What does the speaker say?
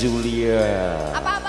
Julia. Apa